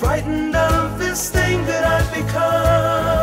frightened of this thing that I've become.